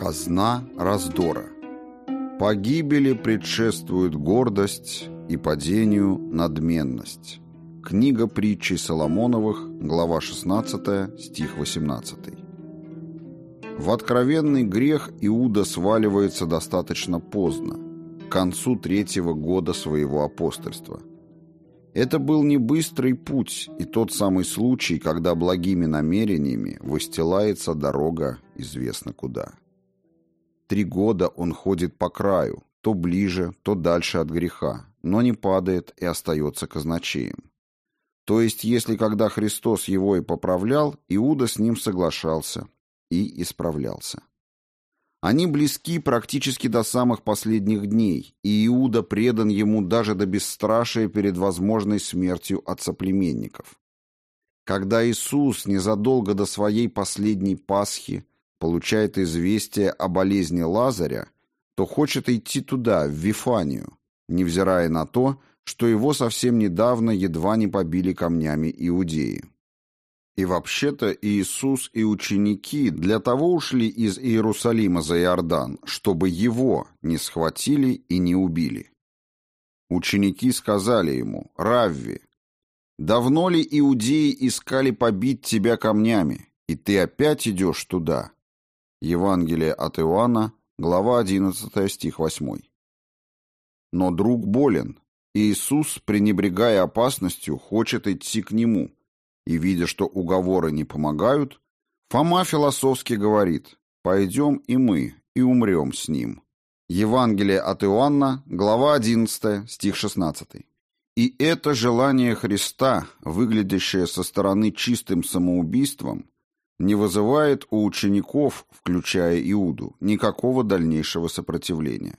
Казна раздора. Погибели предшествует гордость и падению надменность. Книга притчей Соломоновых, глава 16, стих 18. В откровенный грех Иуда сваливается достаточно поздно, к концу третьего года своего апостольства. Это был не быстрый путь и тот самый случай, когда благими намерениями выстилается дорога известно куда. Три года он ходит по краю, то ближе, то дальше от греха, но не падает и остается казначеем. То есть, если когда Христос его и поправлял, Иуда с ним соглашался и исправлялся. Они близки практически до самых последних дней, и Иуда предан ему даже до бесстрашия перед возможной смертью от соплеменников. Когда Иисус незадолго до своей последней Пасхи получает известие о болезни Лазаря, то хочет идти туда, в Вифанию, невзирая на то, что его совсем недавно едва не побили камнями иудеи. И вообще-то Иисус и ученики для того ушли из Иерусалима за Иордан, чтобы его не схватили и не убили. Ученики сказали ему, «Равви, давно ли иудеи искали побить тебя камнями, и ты опять идешь туда?» Евангелие от Иоанна, глава 11, стих 8. Но друг болен, и Иисус, пренебрегая опасностью, хочет идти к нему, и, видя, что уговоры не помогают, Фома философски говорит «Пойдем и мы, и умрем с ним». Евангелие от Иоанна, глава 11, стих 16. И это желание Христа, выглядящее со стороны чистым самоубийством, не вызывает у учеников, включая Иуду, никакого дальнейшего сопротивления.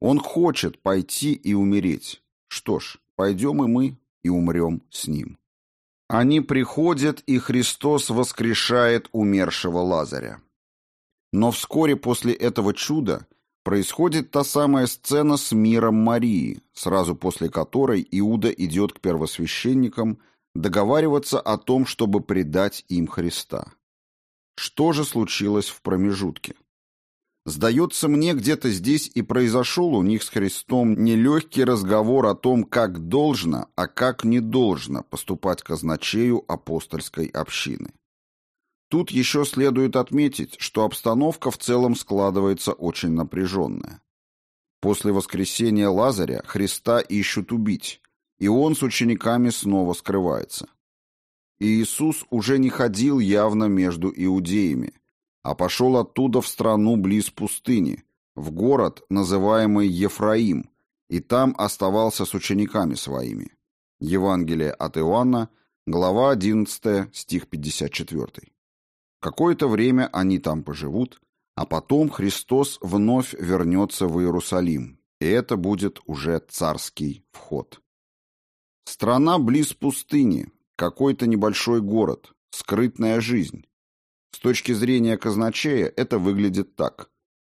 Он хочет пойти и умереть. Что ж, пойдем и мы, и умрем с ним. Они приходят, и Христос воскрешает умершего Лазаря. Но вскоре после этого чуда происходит та самая сцена с миром Марии, сразу после которой Иуда идет к первосвященникам – договариваться о том, чтобы предать им Христа. Что же случилось в промежутке? Сдается мне, где-то здесь и произошел у них с Христом нелегкий разговор о том, как должно, а как не должно поступать казначею апостольской общины. Тут еще следует отметить, что обстановка в целом складывается очень напряженная. После воскресения Лазаря Христа ищут убить, и он с учениками снова скрывается. И Иисус уже не ходил явно между иудеями, а пошел оттуда в страну близ пустыни, в город, называемый Ефраим, и там оставался с учениками своими. Евангелие от Иоанна, глава 11, стих 54. Какое-то время они там поживут, а потом Христос вновь вернется в Иерусалим, и это будет уже царский вход. Страна близ пустыни, какой-то небольшой город, скрытная жизнь. С точки зрения казначея это выглядит так.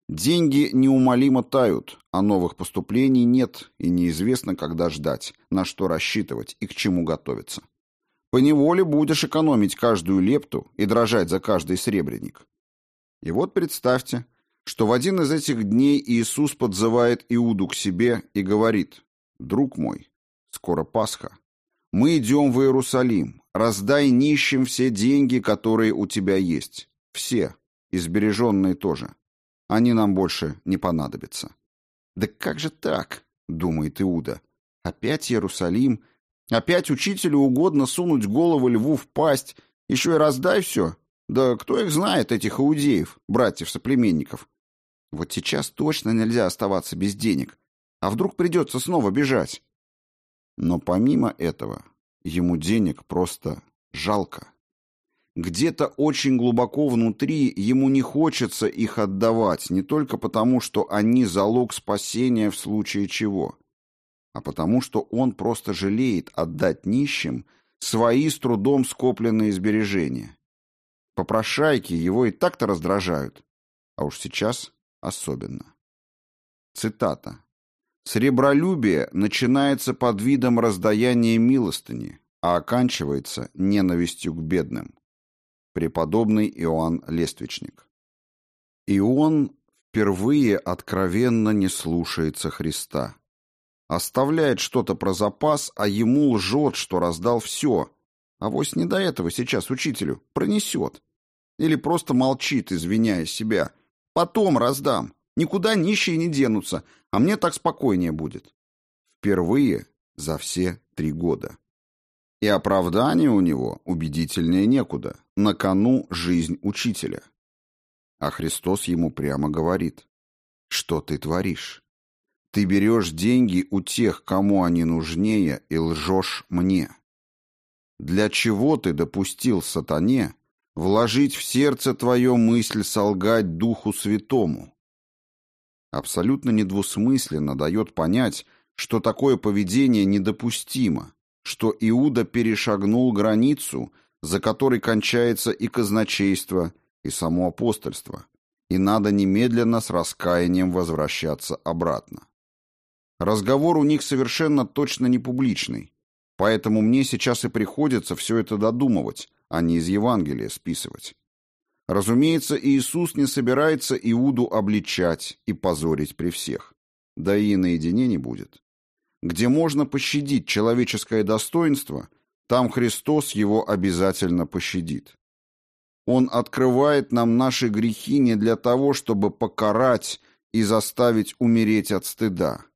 Деньги неумолимо тают, а новых поступлений нет и неизвестно, когда ждать, на что рассчитывать и к чему готовиться. Поневоле будешь экономить каждую лепту и дрожать за каждый сребреник. И вот представьте, что в один из этих дней Иисус подзывает Иуду к себе и говорит, «Друг мой, Скоро Пасха. Мы идем в Иерусалим. Раздай нищим все деньги, которые у тебя есть. Все. И сбереженные тоже. Они нам больше не понадобятся. Да как же так? Думает Иуда. Опять Иерусалим? Опять учителю угодно сунуть голову льву в пасть? Еще и раздай все? Да кто их знает, этих иудеев, братьев-соплеменников? Вот сейчас точно нельзя оставаться без денег. А вдруг придется снова бежать? Но помимо этого, ему денег просто жалко. Где-то очень глубоко внутри ему не хочется их отдавать, не только потому, что они залог спасения в случае чего, а потому что он просто жалеет отдать нищим свои с трудом скопленные сбережения. Попрошайки его и так-то раздражают, а уж сейчас особенно. Цитата. Сребролюбие начинается под видом раздаяния милостыни, а оканчивается ненавистью к бедным. Преподобный Иоанн Лествичник. И он впервые откровенно не слушается Христа. Оставляет что-то про запас, а ему лжет, что раздал все. А вось не до этого сейчас учителю. Пронесет. Или просто молчит, извиняя себя. Потом раздам. Никуда нищие не денутся, а мне так спокойнее будет. Впервые за все три года. И оправдание у него убедительнее некуда. На кону жизнь учителя. А Христос ему прямо говорит, что ты творишь? Ты берешь деньги у тех, кому они нужнее, и лжешь мне. Для чего ты допустил сатане вложить в сердце твое мысль солгать Духу Святому? Абсолютно недвусмысленно дает понять, что такое поведение недопустимо, что Иуда перешагнул границу, за которой кончается и казначейство, и само апостольство, и надо немедленно с раскаянием возвращаться обратно. Разговор у них совершенно точно не публичный, поэтому мне сейчас и приходится все это додумывать, а не из Евангелия списывать. Разумеется, Иисус не собирается Иуду обличать и позорить при всех. Да и наедине не будет. Где можно пощадить человеческое достоинство, там Христос его обязательно пощадит. Он открывает нам наши грехи не для того, чтобы покарать и заставить умереть от стыда,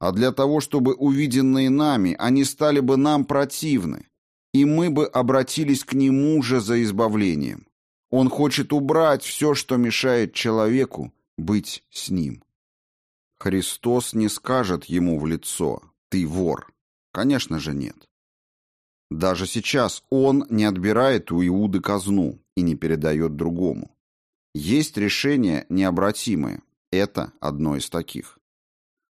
а для того, чтобы увиденные нами, они стали бы нам противны, и мы бы обратились к Нему же за избавлением. Он хочет убрать все, что мешает человеку быть с Ним. Христос не скажет ему в лицо «ты вор». Конечно же, нет. Даже сейчас он не отбирает у Иуды казну и не передает другому. Есть решения необратимые. Это одно из таких.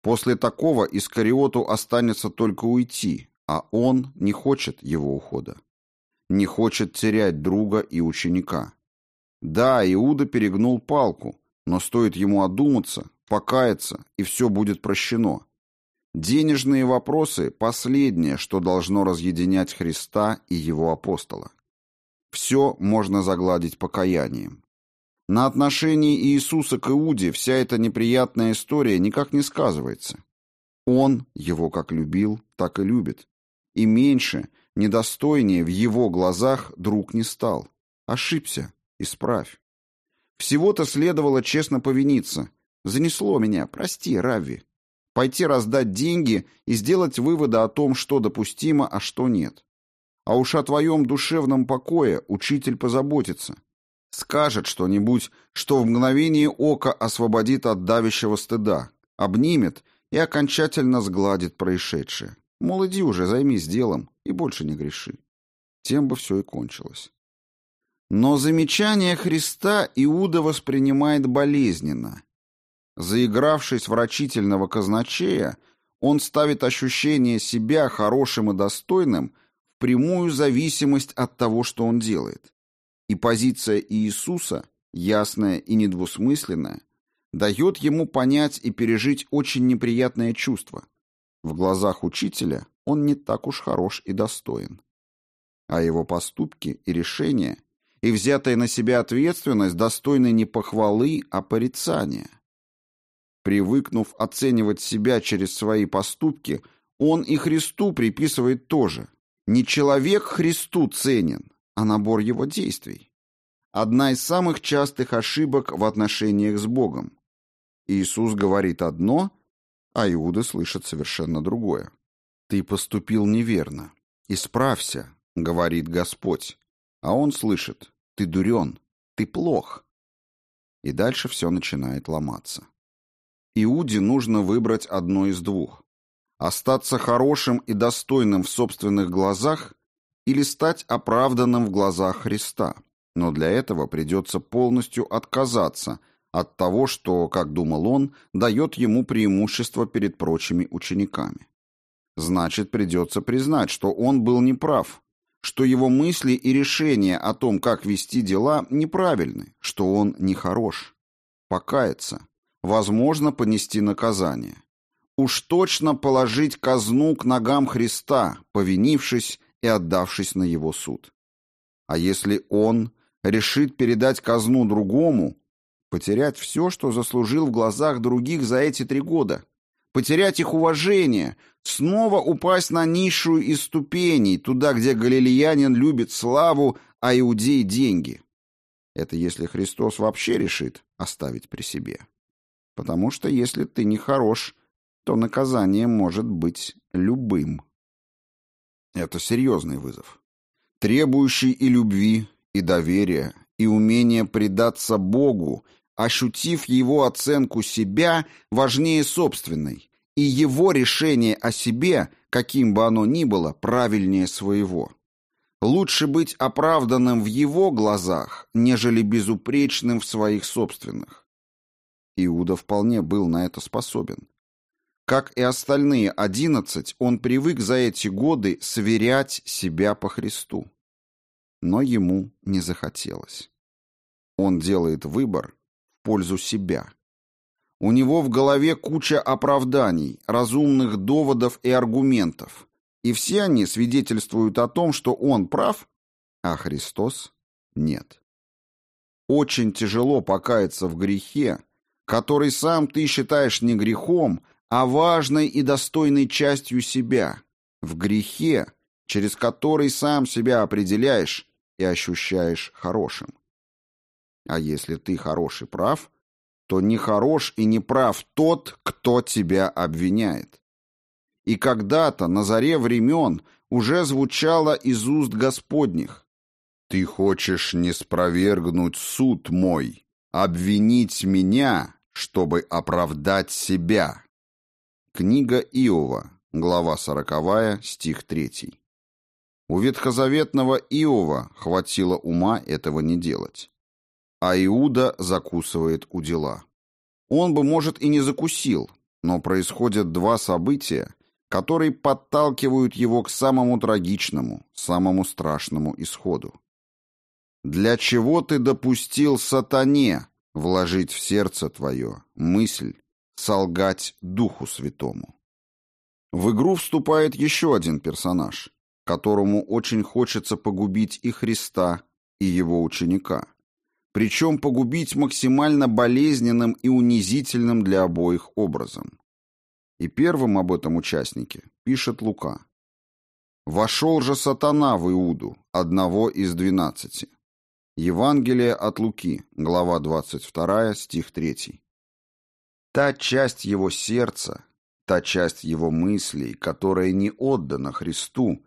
После такого Искариоту останется только уйти, а он не хочет его ухода. Не хочет терять друга и ученика. Да, Иуда перегнул палку, но стоит ему одуматься, покаяться, и все будет прощено. Денежные вопросы – последнее, что должно разъединять Христа и его апостола. Все можно загладить покаянием. На отношении Иисуса к Иуде вся эта неприятная история никак не сказывается. Он его как любил, так и любит. И меньше, недостойнее в его глазах друг не стал. Ошибся, исправь. Всего-то следовало честно повиниться. Занесло меня, прости, Равви пойти раздать деньги и сделать выводы о том, что допустимо, а что нет. А уж о твоем душевном покое учитель позаботится. Скажет что-нибудь, что в мгновение ока освободит от давящего стыда, обнимет и окончательно сгладит происшедшее. Мол, иди уже, займись делом и больше не греши. Тем бы все и кончилось. Но замечание Христа Иуда воспринимает болезненно Заигравшись в рачительного казначея, он ставит ощущение себя хорошим и достойным в прямую зависимость от того, что он делает. И позиция Иисуса, ясная и недвусмысленная, дает ему понять и пережить очень неприятное чувство. В глазах учителя он не так уж хорош и достоин. А его поступки и решения и взятая на себя ответственность достойны не похвалы, а порицания. Привыкнув оценивать себя через свои поступки, он и Христу приписывает тоже. Не человек Христу ценен, а набор его действий. Одна из самых частых ошибок в отношениях с Богом. Иисус говорит одно, а Иуда слышит совершенно другое. «Ты поступил неверно. Исправься», — говорит Господь. А он слышит, «Ты дурен, ты плох». И дальше все начинает ломаться. Иуде нужно выбрать одно из двух. Остаться хорошим и достойным в собственных глазах или стать оправданным в глазах Христа. Но для этого придется полностью отказаться от того, что, как думал он, дает ему преимущество перед прочими учениками. Значит, придется признать, что он был неправ, что его мысли и решения о том, как вести дела, неправильны, что он нехорош. Покаяться, возможно понести наказание. Уж точно положить казну к ногам Христа, повинившись и отдавшись на его суд. А если он решит передать казну другому, Потерять все, что заслужил в глазах других за эти три года. Потерять их уважение, снова упасть на низшую из ступеней, туда, где галилеянин любит славу, а иудей — деньги. Это если Христос вообще решит оставить при себе. Потому что если ты не хорош, то наказание может быть любым. Это серьезный вызов, требующий и любви, и доверия, и умения предаться Богу ощутив его оценку себя важнее собственной, и его решение о себе, каким бы оно ни было, правильнее своего. Лучше быть оправданным в его глазах, нежели безупречным в своих собственных. Иуда вполне был на это способен. Как и остальные одиннадцать, он привык за эти годы сверять себя по Христу. Но ему не захотелось. Он делает выбор, пользу себя. У него в голове куча оправданий, разумных доводов и аргументов, и все они свидетельствуют о том, что он прав, а Христос нет. Очень тяжело покаяться в грехе, который сам ты считаешь не грехом, а важной и достойной частью себя, в грехе, через который сам себя определяешь и ощущаешь хорошим. А если ты хорош и прав, то не хорош и не прав тот, кто тебя обвиняет. И когда-то на заре времен уже звучало из уст Господних «Ты хочешь не спровергнуть суд мой, обвинить меня, чтобы оправдать себя». Книга Иова, глава сороковая, стих третий. У ветхозаветного Иова хватило ума этого не делать а Иуда закусывает у дела. Он бы, может, и не закусил, но происходят два события, которые подталкивают его к самому трагичному, самому страшному исходу. «Для чего ты допустил сатане вложить в сердце твое мысль, солгать Духу Святому?» В игру вступает еще один персонаж, которому очень хочется погубить и Христа, и его ученика причем погубить максимально болезненным и унизительным для обоих образом. И первым об этом участнике пишет Лука. «Вошел же сатана в Иуду, одного из двенадцати». Евангелие от Луки, глава 22, стих 3. Та часть его сердца, та часть его мыслей, которая не отдана Христу,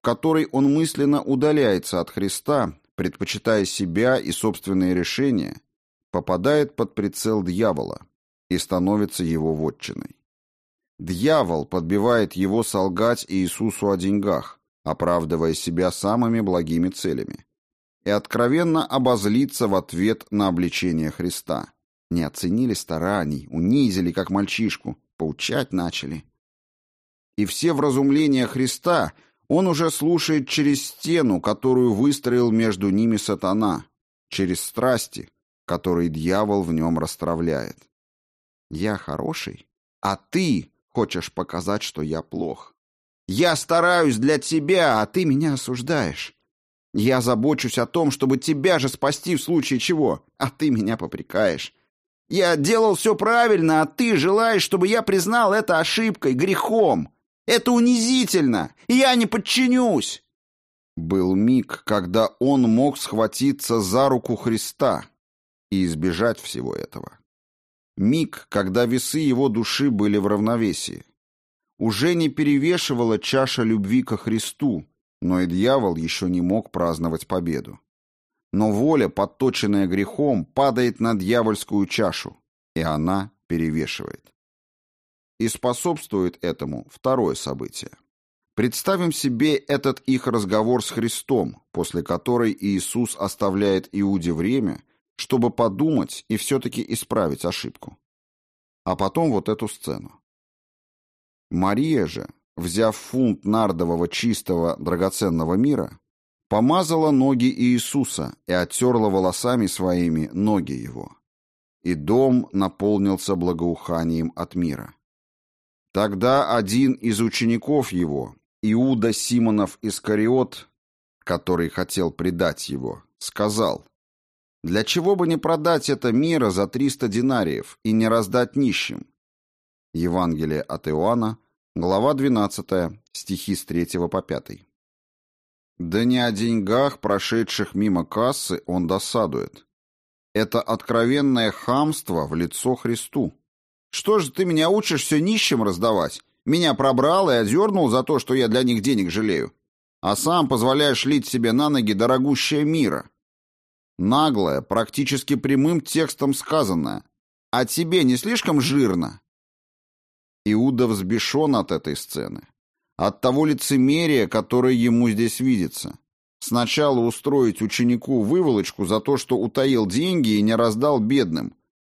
в которой он мысленно удаляется от Христа, предпочитая себя и собственные решения, попадает под прицел дьявола и становится его вотчиной. Дьявол подбивает его солгать Иисусу о деньгах, оправдывая себя самыми благими целями, и откровенно обозлиться в ответ на обличение Христа. Не оценили стараний, унизили, как мальчишку, поучать начали. И все вразумления Христа он уже слушает через стену, которую выстроил между ними сатана, через страсти, которые дьявол в нем расстравляет. Я хороший, а ты хочешь показать, что я плох. Я стараюсь для тебя, а ты меня осуждаешь. Я забочусь о том, чтобы тебя же спасти в случае чего, а ты меня попрекаешь. Я делал все правильно, а ты желаешь, чтобы я признал это ошибкой, грехом. Это унизительно! Я не подчинюсь!» Был миг, когда он мог схватиться за руку Христа и избежать всего этого. Миг, когда весы его души были в равновесии. Уже не перевешивала чаша любви ко Христу, но и дьявол еще не мог праздновать победу. Но воля, подточенная грехом, падает на дьявольскую чашу, и она перевешивает. И способствует этому второе событие. Представим себе этот их разговор с Христом, после которой Иисус оставляет Иуде время, чтобы подумать и все-таки исправить ошибку. А потом вот эту сцену. Мария же, взяв фунт нардового чистого драгоценного мира, помазала ноги Иисуса и оттерла волосами своими ноги его. И дом наполнился благоуханием от мира. Тогда один из учеников его, Иуда Симонов Искариот, который хотел предать его, сказал, Для чего бы не продать это мира за 300 динариев и не раздать нищим? Евангелие от Иоанна, глава 12, стихи с 3 по 5. Да не о деньгах, прошедших мимо кассы, он досадует. Это откровенное хамство в лицо Христу. Что же ты меня учишь все нищим раздавать? Меня пробрал и одернул за то, что я для них денег жалею. А сам позволяешь лить себе на ноги дорогущее мира. Наглое, практически прямым текстом сказанное. А тебе не слишком жирно? Иуда взбешен от этой сцены. От того лицемерия, которое ему здесь видится. Сначала устроить ученику выволочку за то, что утаил деньги и не раздал бедным,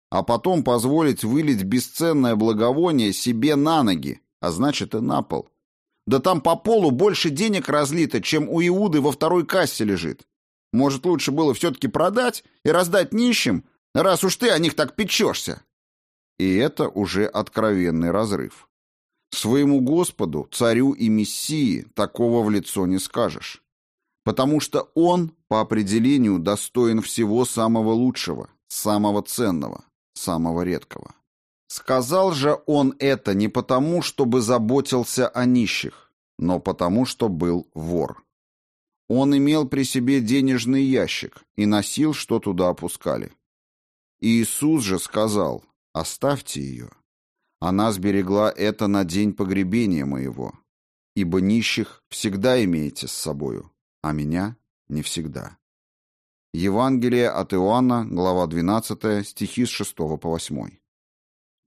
а потом позволить вылить бесценное благовоние себе на ноги, а значит и на пол. Да там по полу больше денег разлито, чем у Иуды во второй кассе лежит. Может, лучше было все-таки продать и раздать нищим, раз уж ты о них так печешься?» И это уже откровенный разрыв. Своему Господу, царю и Мессии такого в лицо не скажешь. Потому что Он, по определению, достоин всего самого лучшего, самого ценного, самого редкого. Сказал же Он это не потому, чтобы заботился о нищих, но потому, что был вор. Он имел при себе денежный ящик и носил, что туда опускали. Иисус же сказал, «Оставьте ее. Она сберегла это на день погребения моего, ибо нищих всегда имеете с собою, а меня не всегда». Евангелие от Иоанна, глава 12, стихи с 6 по 8.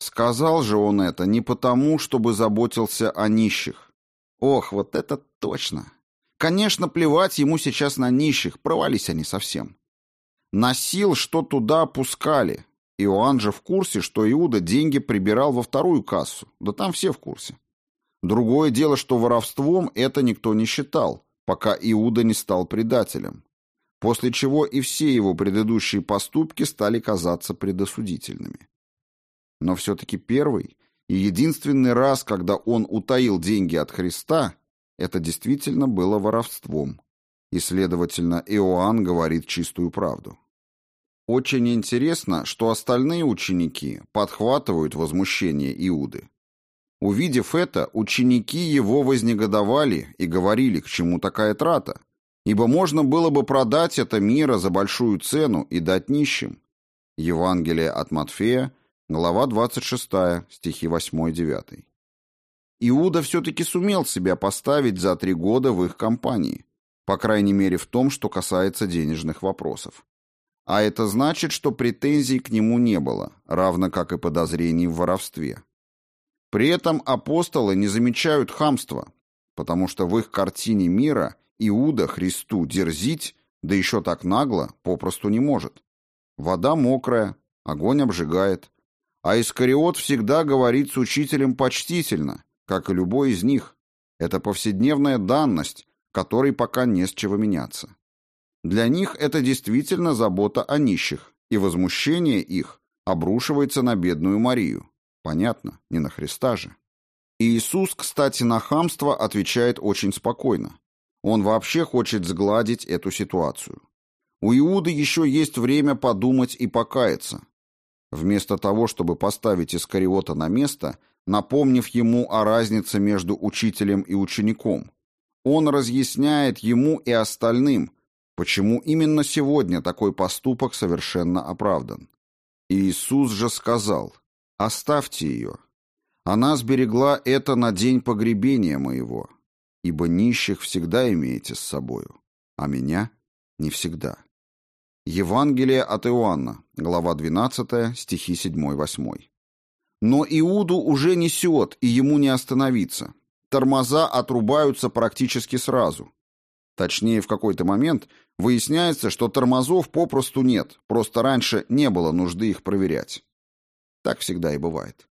Сказал же он это не потому, чтобы заботился о нищих. Ох, вот это точно! Конечно, плевать ему сейчас на нищих, провались они совсем. Носил, что туда опускали. Иоанн же в курсе, что Иуда деньги прибирал во вторую кассу. Да там все в курсе. Другое дело, что воровством это никто не считал, пока Иуда не стал предателем. После чего и все его предыдущие поступки стали казаться предосудительными. Но все-таки первый и единственный раз, когда он утаил деньги от Христа, это действительно было воровством, и, следовательно, Иоанн говорит чистую правду. Очень интересно, что остальные ученики подхватывают возмущение Иуды. Увидев это, ученики его вознегодовали и говорили, к чему такая трата, ибо можно было бы продать это мира за большую цену и дать нищим. Евангелие от Матфея, глава 26, стихи 8-9. Иуда все-таки сумел себя поставить за три года в их компании, по крайней мере в том, что касается денежных вопросов. А это значит, что претензий к нему не было, равно как и подозрений в воровстве. При этом апостолы не замечают хамства, потому что в их картине мира Иуда Христу дерзить, да еще так нагло, попросту не может. Вода мокрая, огонь обжигает. А Искариот всегда говорит с учителем почтительно, как и любой из них. Это повседневная данность, которой пока не с чего меняться. Для них это действительно забота о нищих, и возмущение их обрушивается на бедную Марию. Понятно, не на Христа же. И Иисус, кстати, на хамство отвечает очень спокойно. Он вообще хочет сгладить эту ситуацию. У Иуды еще есть время подумать и покаяться. Вместо того, чтобы поставить Искариота на место – напомнив ему о разнице между учителем и учеником. Он разъясняет ему и остальным, почему именно сегодня такой поступок совершенно оправдан. Иисус же сказал, «Оставьте ее. Она сберегла это на день погребения моего, ибо нищих всегда имеете с собою, а меня не всегда». Евангелие от Иоанна, глава 12, стихи 7-8. Но Иуду уже несет, и ему не остановиться. Тормоза отрубаются практически сразу. Точнее, в какой-то момент выясняется, что тормозов попросту нет, просто раньше не было нужды их проверять. Так всегда и бывает.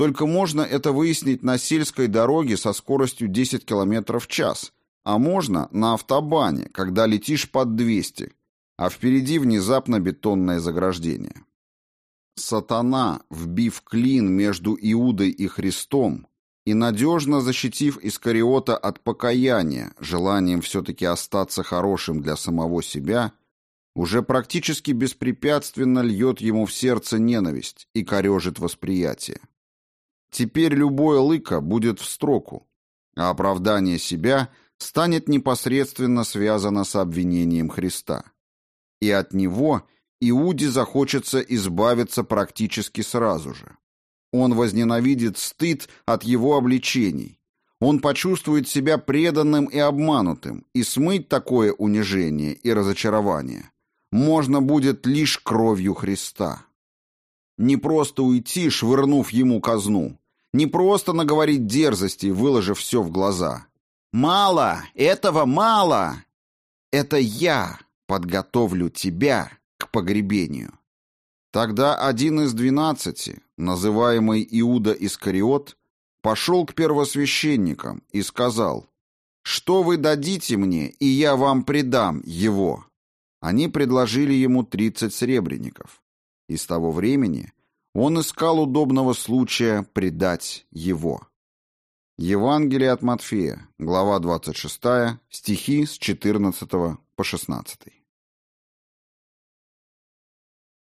Только можно это выяснить на сельской дороге со скоростью 10 км в час, а можно на автобане, когда летишь под 200, а впереди внезапно бетонное заграждение. Сатана, вбив клин между Иудой и Христом и надежно защитив Искариота от покаяния, желанием все-таки остаться хорошим для самого себя, уже практически беспрепятственно льет ему в сердце ненависть и корежит восприятие. Теперь любое лыко будет в строку, а оправдание себя станет непосредственно связано с обвинением Христа. И от него Иуде захочется избавиться практически сразу же. Он возненавидит стыд от его обличений. Он почувствует себя преданным и обманутым, и смыть такое унижение и разочарование можно будет лишь кровью Христа. Не просто уйти, швырнув ему казну, не просто наговорить дерзости, выложив все в глаза. «Мало! Этого мало! Это я подготовлю тебя к погребению». Тогда один из двенадцати, называемый Иуда Искариот, пошел к первосвященникам и сказал, «Что вы дадите мне, и я вам предам его?» Они предложили ему 30 сребреников. И с того времени он искал удобного случая предать его. Евангелие от Матфея, глава 26, стихи с 14 по 16.